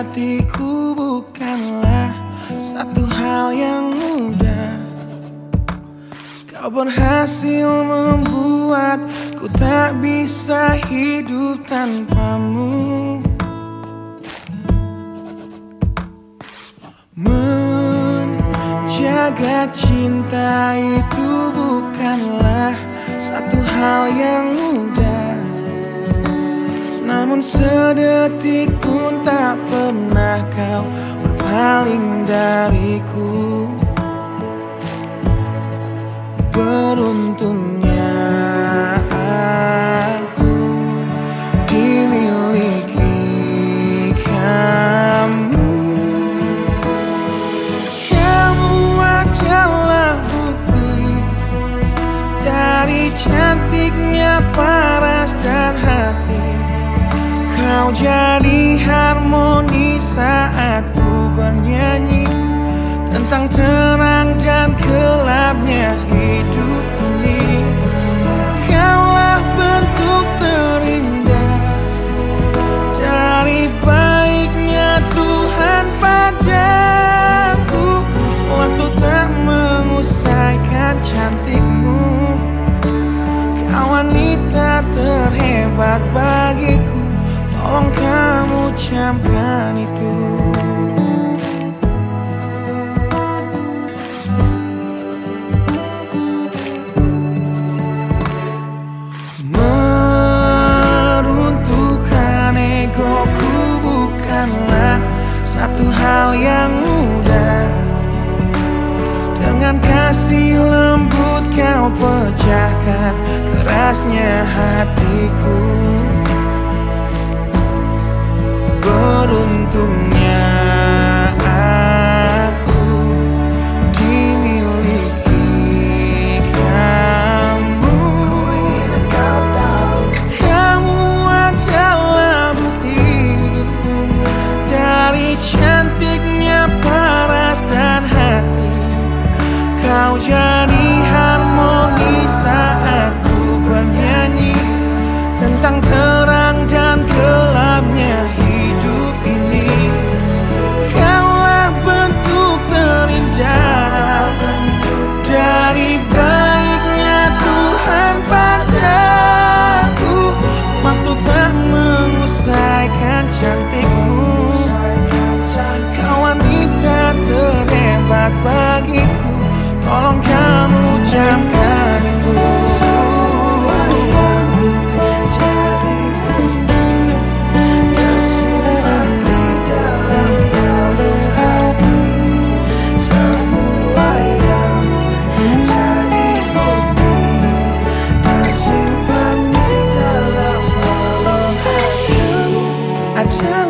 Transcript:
hatiku bukanlah satu hal yang mudah. Kau berhasil membuat ku tak bisa hidup tanpamu. Menjaga cinta itu bukanlah satu hal yang mudah. Namun sedetik pun tak pernah dariku. Beruntungnya aku dimiliki kamu. Kamu adalah bukti Dari cantiknya paras dan hati. Kau jadi harmoni saat bernyanyi Tentang terang dan gelapnya hidup ini. Kaulah bentuk terindah Dari baiknya Tuhan padaku. Waktu tak mengusaikan cantikmu Kau wanita terhebat bagiku. Tolong kamu camkan itu pecahkan kerasnya hatiku. Beruntungnya aku dimiliki kamu. Kamu adalah bukti Dari cantiknya paras dan hati. Kau jadi Dari baiknya Tuhan padaku. Waktu tak mengusaikan cantikmu adalah